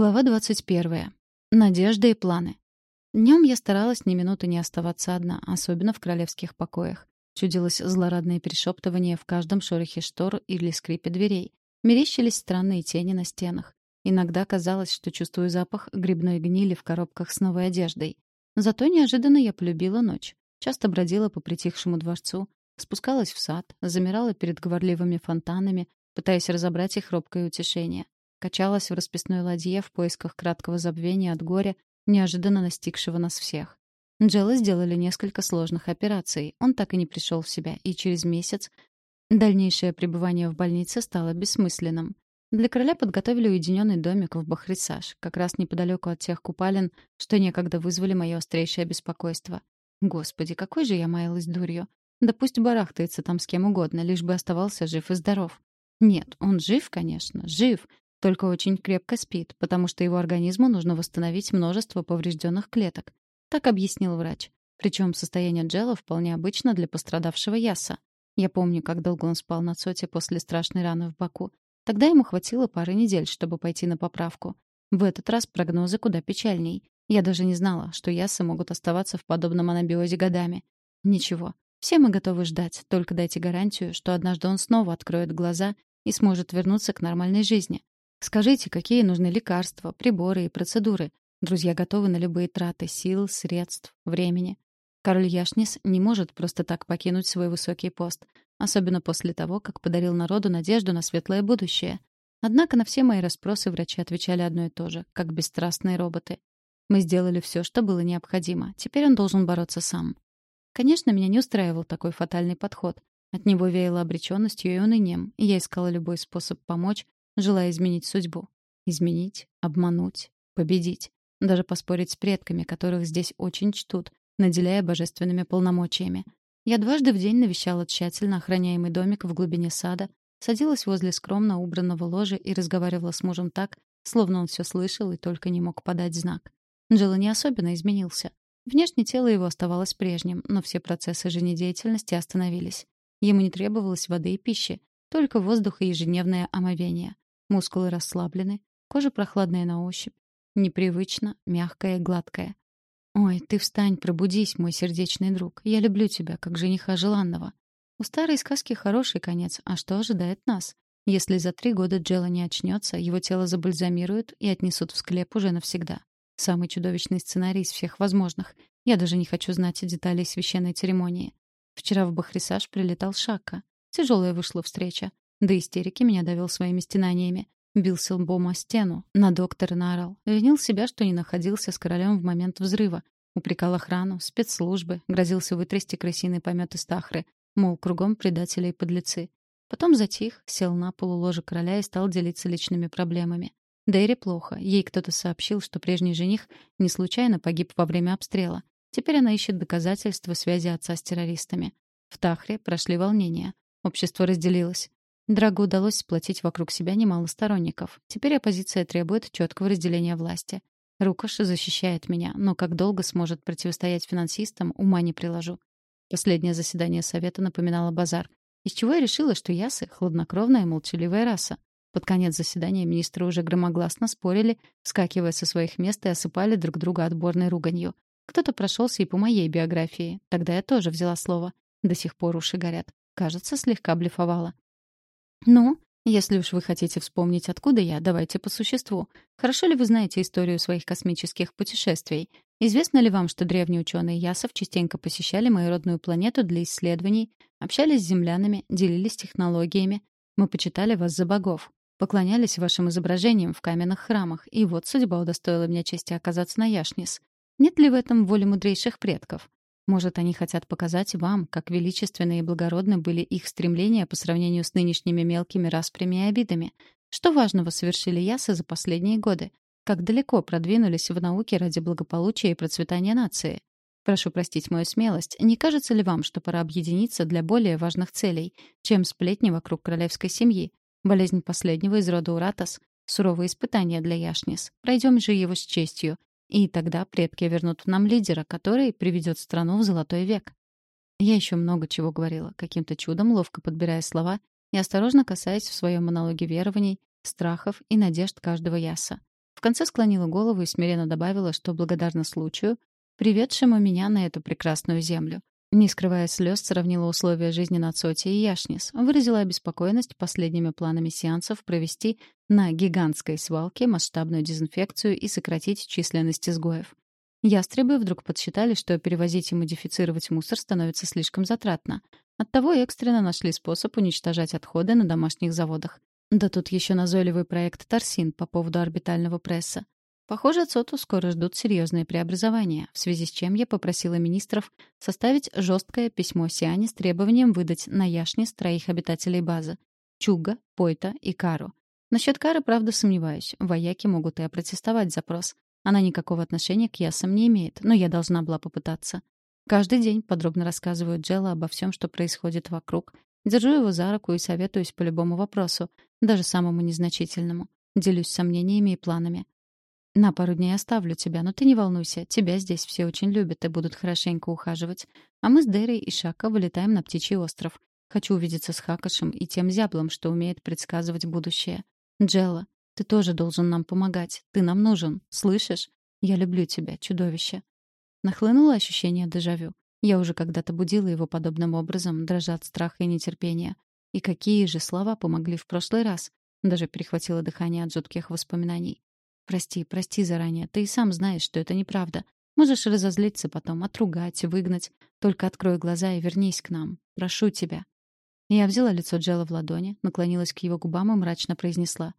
Глава 21. Надежда и планы. Днем я старалась ни минуты не оставаться одна, особенно в королевских покоях. Чудилось злорадное перешептывание в каждом шорохе штор или скрипе дверей. Мерещились странные тени на стенах. Иногда казалось, что чувствую запах грибной гнили в коробках с новой одеждой. Зато неожиданно я полюбила ночь. Часто бродила по притихшему дворцу, спускалась в сад, замирала перед говорливыми фонтанами, пытаясь разобрать их робкое утешение. Качалась в расписной ладье в поисках краткого забвения от горя, неожиданно настигшего нас всех. Джелла сделали несколько сложных операций. Он так и не пришел в себя, и через месяц дальнейшее пребывание в больнице стало бессмысленным. Для короля подготовили уединенный домик в Бахрисаж, как раз неподалеку от тех купалин, что некогда вызвали мое острейшее беспокойство. Господи, какой же я маялась дурью. Да пусть барахтается там с кем угодно, лишь бы оставался жив и здоров. Нет, он жив, конечно, жив, только очень крепко спит, потому что его организму нужно восстановить множество поврежденных клеток. Так объяснил врач. Причем состояние Джела вполне обычно для пострадавшего Яса. Я помню, как долго он спал на Цоте после страшной раны в боку. Тогда ему хватило пары недель, чтобы пойти на поправку. В этот раз прогнозы куда печальней. Я даже не знала, что Ясы могут оставаться в подобном анабиозе годами. Ничего. Все мы готовы ждать, только дайте гарантию, что однажды он снова откроет глаза и сможет вернуться к нормальной жизни. Скажите, какие нужны лекарства, приборы и процедуры. Друзья готовы на любые траты сил, средств, времени. Король Яшнис не может просто так покинуть свой высокий пост, особенно после того, как подарил народу надежду на светлое будущее. Однако на все мои расспросы врачи отвечали одно и то же, как бесстрастные роботы. Мы сделали все, что было необходимо. Теперь он должен бороться сам. Конечно, меня не устраивал такой фатальный подход. От него веяло обреченностью и унынием, и я искала любой способ помочь, желая изменить судьбу. Изменить, обмануть, победить. Даже поспорить с предками, которых здесь очень чтут, наделяя божественными полномочиями. Я дважды в день навещала тщательно охраняемый домик в глубине сада, садилась возле скромно убранного ложа и разговаривала с мужем так, словно он все слышал и только не мог подать знак. Джилла не особенно изменился. Внешне тело его оставалось прежним, но все процессы жизнедеятельности остановились. Ему не требовалось воды и пищи, только воздух и ежедневное омовение. Мускулы расслаблены, кожа прохладная на ощупь, непривычно, мягкая и гладкая. «Ой, ты встань, пробудись, мой сердечный друг. Я люблю тебя, как жениха желанного». У старой сказки хороший конец, а что ожидает нас? Если за три года Джелла не очнется, его тело забальзамируют и отнесут в склеп уже навсегда. Самый чудовищный сценарий из всех возможных. Я даже не хочу знать деталей священной церемонии. Вчера в Бахрисаж прилетал Шака. Тяжелая вышла встреча. До истерики меня довел своими стенаниями. Бился лбом о стену, на доктора наорал. Винил себя, что не находился с королем в момент взрыва. Упрекал охрану, спецслужбы, грозился вытрясти крысиный помет из тахры. Мол, кругом предатели и подлецы. Потом затих, сел на полу ложа короля и стал делиться личными проблемами. Дэйре плохо. Ей кто-то сообщил, что прежний жених не случайно погиб во время обстрела. Теперь она ищет доказательства связи отца с террористами. В Тахре прошли волнения. Общество разделилось. Драгу удалось сплотить вокруг себя немало сторонников. Теперь оппозиция требует четкого разделения власти. Рукаш защищает меня, но как долго сможет противостоять финансистам, ума не приложу. Последнее заседание совета напоминало базар. Из чего я решила, что ясы — хладнокровная и молчаливая раса. Под конец заседания министры уже громогласно спорили, вскакивая со своих мест и осыпали друг друга отборной руганью. Кто-то прошелся и по моей биографии. Тогда я тоже взяла слово. До сих пор уши горят. Кажется, слегка блефовала. «Ну, если уж вы хотите вспомнить, откуда я, давайте по существу. Хорошо ли вы знаете историю своих космических путешествий? Известно ли вам, что древние ученые Ясов частенько посещали мою родную планету для исследований, общались с землянами, делились технологиями? Мы почитали вас за богов, поклонялись вашим изображениям в каменных храмах, и вот судьба удостоила меня чести оказаться на Яшнис. Нет ли в этом воли мудрейших предков? Может, они хотят показать вам, как величественны и благородны были их стремления по сравнению с нынешними мелкими распрями и обидами. Что важного совершили ясы за последние годы? Как далеко продвинулись в науке ради благополучия и процветания нации? Прошу простить мою смелость. Не кажется ли вам, что пора объединиться для более важных целей, чем сплетни вокруг королевской семьи? Болезнь последнего из рода Уратас — суровые испытания для Яшнис. Пройдем же его с честью. И тогда предки вернут нам лидера, который приведет страну в золотой век. Я еще много чего говорила, каким-то чудом ловко подбирая слова и осторожно касаясь в своем монологе верований, страхов и надежд каждого яса. В конце склонила голову и смиренно добавила, что благодарна случаю, приведшему меня на эту прекрасную землю. Не скрывая слез, сравнила условия жизни на Цоте и Яшнис, выразила обеспокоенность последними планами сеансов провести на гигантской свалке масштабную дезинфекцию и сократить численность изгоев. Ястребы вдруг подсчитали, что перевозить и модифицировать мусор становится слишком затратно. Оттого экстренно нашли способ уничтожать отходы на домашних заводах. Да тут еще назойливый проект «Торсин» по поводу орбитального пресса. Похоже, ЦОТу скоро ждут серьезные преобразования, в связи с чем я попросила министров составить жесткое письмо Сиане с требованием выдать на Яшнис троих обитателей базы — Чуга, Пойта и Кару. Насчет Кары, правда, сомневаюсь. Вояки могут и опротестовать запрос. Она никакого отношения к ясам не имеет, но я должна была попытаться. Каждый день подробно рассказываю Джелла обо всем, что происходит вокруг. Держу его за руку и советуюсь по любому вопросу, даже самому незначительному. Делюсь сомнениями и планами. На пару дней оставлю тебя, но ты не волнуйся. Тебя здесь все очень любят и будут хорошенько ухаживать. А мы с Дерой и Шака вылетаем на Птичий остров. Хочу увидеться с Хакашем и тем зяблом, что умеет предсказывать будущее. Джелла, ты тоже должен нам помогать. Ты нам нужен. Слышишь? Я люблю тебя, чудовище. Нахлынуло ощущение дежавю. Я уже когда-то будила его подобным образом, дрожа от страха и нетерпения. И какие же слова помогли в прошлый раз? Даже перехватило дыхание от жутких воспоминаний. Прости, прости заранее. Ты и сам знаешь, что это неправда. Можешь разозлиться потом, отругать, выгнать. Только открой глаза и вернись к нам. Прошу тебя». Я взяла лицо Джела в ладони, наклонилась к его губам и мрачно произнесла.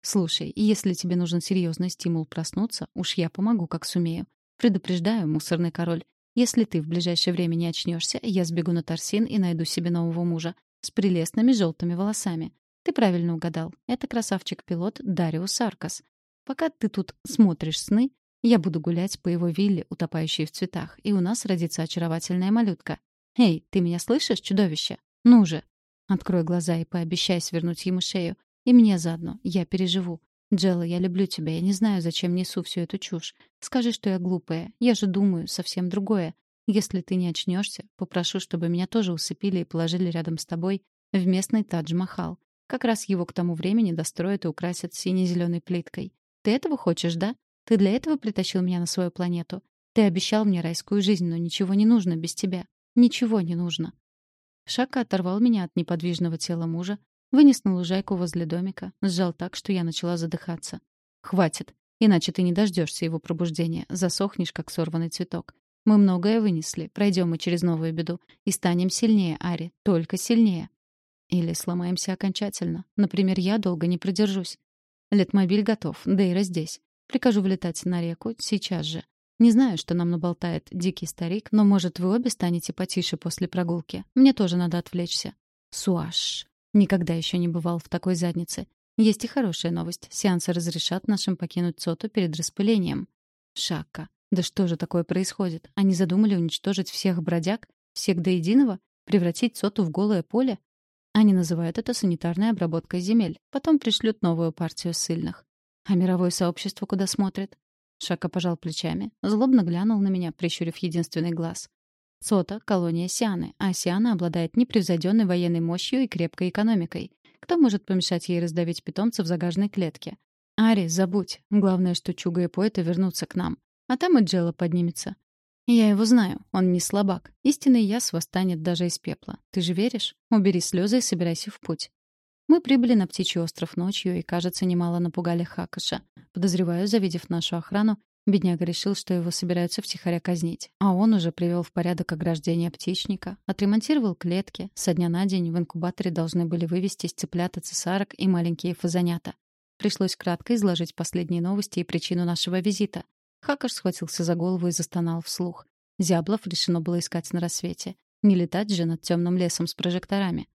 «Слушай, если тебе нужен серьезный стимул проснуться, уж я помогу, как сумею. Предупреждаю, мусорный король. Если ты в ближайшее время не очнешься, я сбегу на Торсин и найду себе нового мужа с прелестными желтыми волосами. Ты правильно угадал. Это красавчик-пилот Дариус Аркас. Пока ты тут смотришь сны, я буду гулять по его вилле, утопающей в цветах, и у нас родится очаровательная малютка. Эй, ты меня слышишь, чудовище? Ну же! Открой глаза и пообещай свернуть ему шею. И мне заодно. Я переживу. Джелла, я люблю тебя. Я не знаю, зачем несу всю эту чушь. Скажи, что я глупая. Я же думаю совсем другое. Если ты не очнешься, попрошу, чтобы меня тоже усыпили и положили рядом с тобой в местный Тадж-Махал. Как раз его к тому времени достроят и украсят сине-зеленой плиткой. Ты этого хочешь, да? Ты для этого притащил меня на свою планету? Ты обещал мне райскую жизнь, но ничего не нужно без тебя. Ничего не нужно. Шака оторвал меня от неподвижного тела мужа, вынес на лужайку возле домика, сжал так, что я начала задыхаться. «Хватит, иначе ты не дождешься его пробуждения, засохнешь, как сорванный цветок. Мы многое вынесли, пройдем мы через новую беду и станем сильнее, Ари, только сильнее. Или сломаемся окончательно. Например, я долго не продержусь. Летмобиль готов, Дейра здесь. Прикажу влетать на реку сейчас же. Не знаю, что нам наболтает дикий старик, но, может, вы обе станете потише после прогулки. Мне тоже надо отвлечься. Суаш. Никогда еще не бывал в такой заднице. Есть и хорошая новость. Сеансы разрешат нашим покинуть Цоту перед распылением. Шакка. Да что же такое происходит? Они задумали уничтожить всех бродяг? Всех до единого? Превратить Цоту в голое поле? Они называют это санитарной обработкой земель. Потом пришлют новую партию ссыльных. А мировое сообщество куда смотрит? Шака пожал плечами, злобно глянул на меня, прищурив единственный глаз. Сота — колония Сианы, а Сиана обладает непревзойденной военной мощью и крепкой экономикой. Кто может помешать ей раздавить питомца в загаженной клетке? Ари, забудь. Главное, что Чуга и Поэта вернутся к нам. А там и Джелла поднимется. «Я его знаю. Он не слабак. Истинный яс восстанет даже из пепла. Ты же веришь? Убери слезы и собирайся в путь». Мы прибыли на Птичий остров ночью и, кажется, немало напугали Хакаша. Подозреваю, завидев нашу охрану, бедняга решил, что его собираются втихаря казнить. А он уже привел в порядок ограждение птичника, отремонтировал клетки. Со дня на день в инкубаторе должны были вывести цыплята цесарок и маленькие фазанята. Пришлось кратко изложить последние новости и причину нашего визита. Хакаш схватился за голову и застонал вслух. Зяблов решено было искать на рассвете. Не летать же над темным лесом с прожекторами.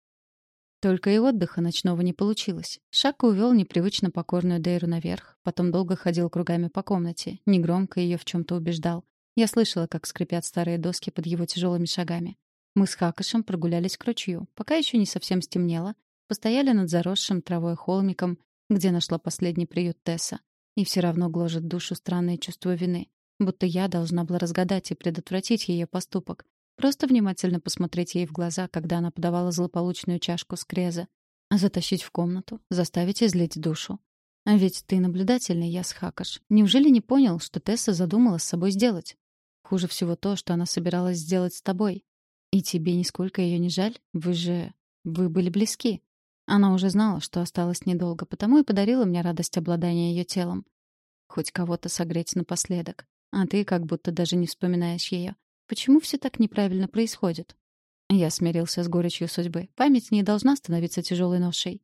Только и отдыха ночного не получилось. Шака увел непривычно покорную Дейру наверх, потом долго ходил кругами по комнате, негромко ее в чем-то убеждал. Я слышала, как скрипят старые доски под его тяжелыми шагами. Мы с Хакашем прогулялись к ручью, пока еще не совсем стемнело, постояли над заросшим травой холмиком, где нашла последний приют Тесса. И все равно гложет душу странное чувство вины. Будто я должна была разгадать и предотвратить ее поступок. Просто внимательно посмотреть ей в глаза, когда она подавала злополучную чашку с креза. А затащить в комнату, заставить излить душу. А ведь ты наблюдательный, Ясхакаш. Неужели не понял, что Тесса задумала с собой сделать? Хуже всего то, что она собиралась сделать с тобой. И тебе нисколько ее не жаль? Вы же... Вы были близки. Она уже знала, что осталось недолго, потому и подарила мне радость обладания ее телом. Хоть кого-то согреть напоследок. А ты как будто даже не вспоминаешь ее. Почему все так неправильно происходит? Я смирился с горечью судьбы. Память не должна становиться тяжелой ношей.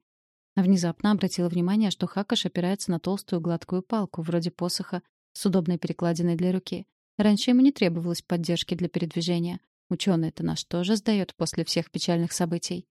Внезапно обратила внимание, что Хакаш опирается на толстую гладкую палку, вроде посоха, с удобной перекладиной для руки. Раньше ему не требовалось поддержки для передвижения. Ученый-то наш тоже сдает после всех печальных событий.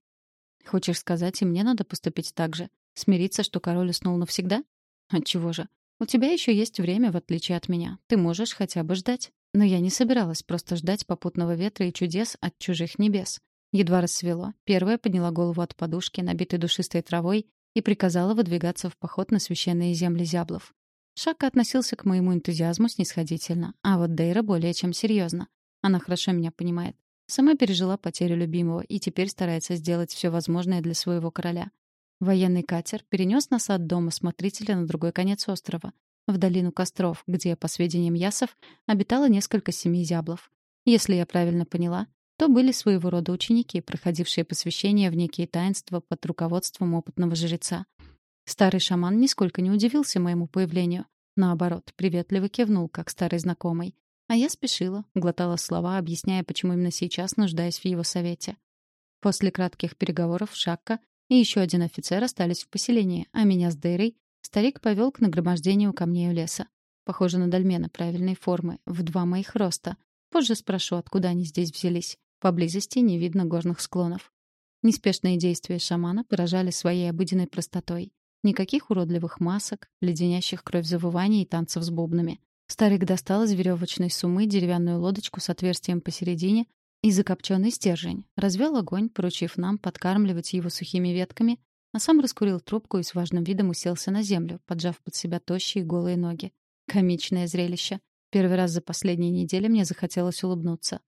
Хочешь сказать, и мне надо поступить так же? Смириться, что король уснул навсегда? Отчего же? У тебя еще есть время, в отличие от меня. Ты можешь хотя бы ждать. Но я не собиралась просто ждать попутного ветра и чудес от чужих небес. Едва рассвело, первая подняла голову от подушки, набитой душистой травой, и приказала выдвигаться в поход на священные земли зяблов. Шака относился к моему энтузиазму снисходительно, а вот Дейра более чем серьезно. Она хорошо меня понимает. Сама пережила потерю любимого и теперь старается сделать все возможное для своего короля. Военный катер перенес нас от дома смотрителя на другой конец острова, в долину костров, где, по сведениям Ясов, обитало несколько семей зяблов. Если я правильно поняла, то были своего рода ученики, проходившие посвящение в некие таинства под руководством опытного жреца. Старый шаман нисколько не удивился моему появлению. Наоборот, приветливо кивнул, как старый знакомый. А я спешила, глотала слова, объясняя, почему именно сейчас нуждаюсь в его совете. После кратких переговоров Шакка и еще один офицер остались в поселении, а меня с Дейрой старик повел к нагромождению камней у леса. Похоже на дольмена правильной формы, в два моих роста. Позже спрошу, откуда они здесь взялись. Поблизости не видно горных склонов. Неспешные действия шамана поражали своей обыденной простотой. Никаких уродливых масок, леденящих кровь завываний и танцев с бубнами. Старик достал из веревочной суммы деревянную лодочку с отверстием посередине и закопченный стержень, развел огонь, поручив нам подкармливать его сухими ветками, а сам раскурил трубку и с важным видом уселся на землю, поджав под себя тощие голые ноги. Комичное зрелище. Первый раз за последние недели мне захотелось улыбнуться.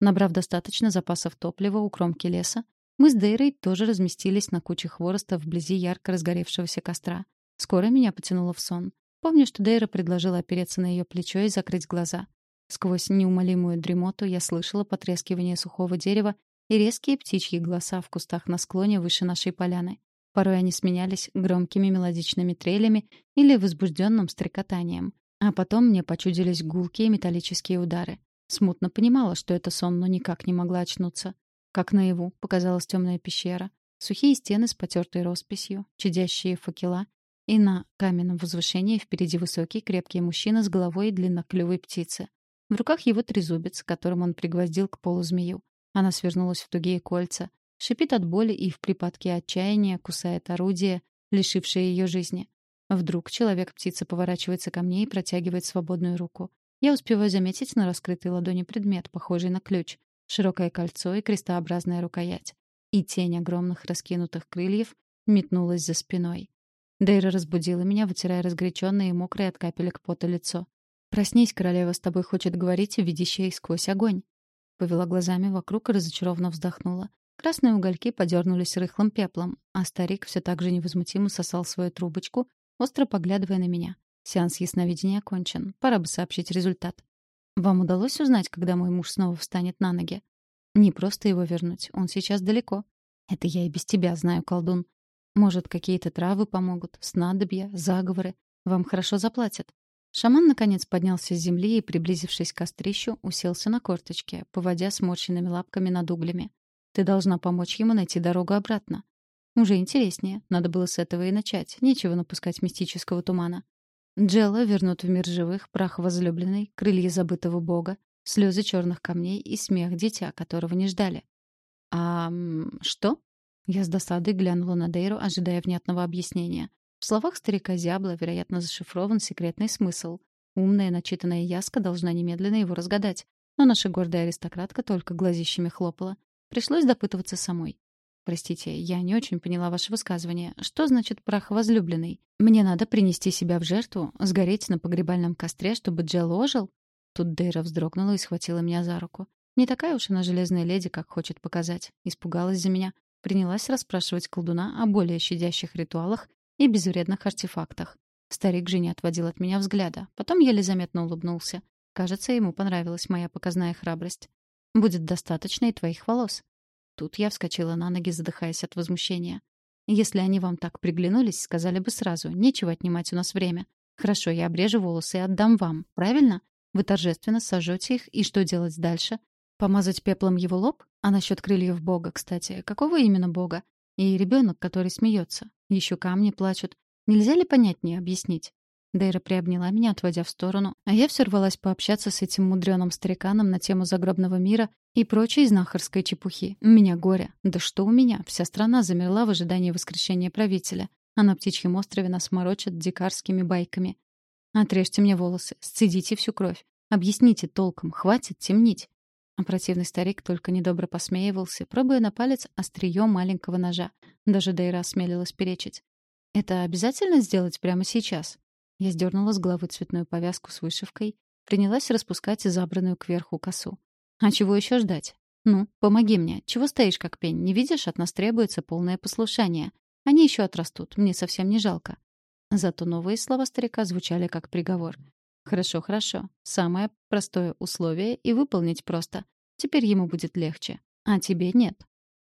Набрав достаточно запасов топлива у кромки леса, мы с Дейрой тоже разместились на куче хвороста вблизи ярко разгоревшегося костра. Скоро меня потянуло в сон. Помню, что Дейра предложила опереться на ее плечо и закрыть глаза. Сквозь неумолимую дремоту я слышала потрескивание сухого дерева и резкие птичьи голоса в кустах на склоне выше нашей поляны. Порой они сменялись громкими мелодичными трелями или возбужденным стрекотанием. А потом мне почудились гулкие металлические удары. Смутно понимала, что это сон, но никак не могла очнуться. Как наяву показалась темная пещера, сухие стены с потертой росписью, чадящие факела, и на каменном возвышении впереди высокий крепкий мужчина с головой длинноклювой птицы. В руках его трезубец, которым он пригвоздил к полу змею. Она свернулась в тугие кольца, шипит от боли и в припадке отчаяния кусает орудие, лишившее ее жизни. Вдруг человек-птица поворачивается ко мне и протягивает свободную руку. Я успеваю заметить на раскрытой ладони предмет, похожий на ключ, широкое кольцо и крестообразная рукоять. И тень огромных раскинутых крыльев метнулась за спиной. Дейра разбудила меня, вытирая разгоряченное и мокрое от капелек пота лицо. «Проснись, королева с тобой хочет говорить, видящая сквозь огонь». Повела глазами вокруг и разочарованно вздохнула. Красные угольки подернулись рыхлым пеплом, а старик все так же невозмутимо сосал свою трубочку, остро поглядывая на меня. Сеанс ясновидения окончен. Пора бы сообщить результат. Вам удалось узнать, когда мой муж снова встанет на ноги? Не просто его вернуть, он сейчас далеко. Это я и без тебя знаю, колдун. Может, какие-то травы помогут, снадобья, заговоры. Вам хорошо заплатят. Шаман, наконец, поднялся с земли и, приблизившись к кострищу, уселся на корточке, поводя сморщенными лапками над углями. Ты должна помочь ему найти дорогу обратно. Уже интереснее. Надо было с этого и начать. Нечего напускать мистического тумана. Джелла вернут в мир живых прах возлюбленной, крылья забытого бога, слезы черных камней и смех дитя, которого не ждали. «А... что?» Я с досадой глянула на Дейру, ожидая внятного объяснения. В словах старика Зябла, вероятно, зашифрован секретный смысл. Умная, начитанная Яска должна немедленно его разгадать. Но наша гордая аристократка только глазищами хлопала. Пришлось допытываться самой. Простите, я не очень поняла ваше высказывание. Что значит прах возлюбленный? Мне надо принести себя в жертву, сгореть на погребальном костре, чтобы Джел ожил? Тут Дейра вздрогнула и схватила меня за руку. Не такая уж она железная леди, как хочет показать. Испугалась за меня. Принялась расспрашивать колдуна о более щадящих ритуалах и безвредных артефактах. Старик же не отводил от меня взгляда. Потом еле заметно улыбнулся. Кажется, ему понравилась моя показная храбрость. «Будет достаточно и твоих волос». Тут я вскочила на ноги, задыхаясь от возмущения. «Если они вам так приглянулись, сказали бы сразу. Нечего отнимать у нас время. Хорошо, я обрежу волосы и отдам вам. Правильно? Вы торжественно сожжете их, и что делать дальше? Помазать пеплом его лоб? А насчет крыльев бога, кстати. Какого именно бога? И ребенок, который смеется. Еще камни плачут. Нельзя ли понятнее объяснить? Дейра приобняла меня, отводя в сторону, а я все рвалась пообщаться с этим мудреным стариканом на тему загробного мира и прочей знахарской чепухи. У меня горе. Да что у меня? Вся страна замерла в ожидании воскрешения правителя, а на птичьем острове нас морочат дикарскими байками. Отрежьте мне волосы, сцедите всю кровь. Объясните толком, хватит темнить. Противный старик только недобро посмеивался, пробуя на палец острие маленького ножа. Даже Дейра осмелилась перечить. «Это обязательно сделать прямо сейчас?» Я сдернула с головы цветную повязку с вышивкой, принялась распускать забранную кверху косу. «А чего еще ждать? Ну, помоги мне. Чего стоишь как пень? Не видишь, от нас требуется полное послушание. Они еще отрастут, мне совсем не жалко». Зато новые слова старика звучали как приговор. «Хорошо, хорошо. Самое простое условие и выполнить просто. Теперь ему будет легче. А тебе нет».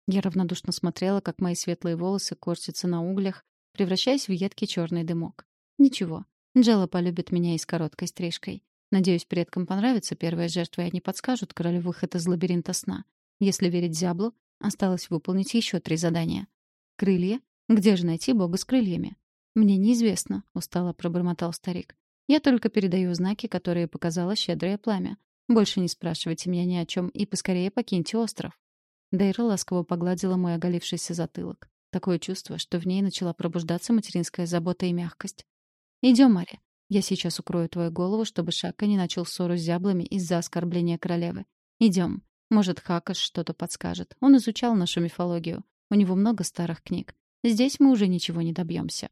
Я равнодушно смотрела, как мои светлые волосы корчатся на углях, превращаясь в едкий черный дымок. Ничего, Джелла полюбит меня и с короткой стрижкой. Надеюсь, предкам понравится первая жертва, и они подскажут королю выход из лабиринта сна. Если верить Зяблу, осталось выполнить еще три задания. Крылья? Где же найти бога с крыльями? Мне неизвестно, устало пробормотал старик. Я только передаю знаки, которые показало щедрое пламя. Больше не спрашивайте меня ни о чем и поскорее покиньте остров. Дейра ласково погладила мой оголившийся затылок. Такое чувство, что в ней начала пробуждаться материнская забота и мягкость. Идем, Мария. Я сейчас укрою твою голову, чтобы Шака не начал ссору с зяблами из-за оскорбления королевы. Идем. Может, Хакаш что-то подскажет. Он изучал нашу мифологию. У него много старых книг. Здесь мы уже ничего не добьемся.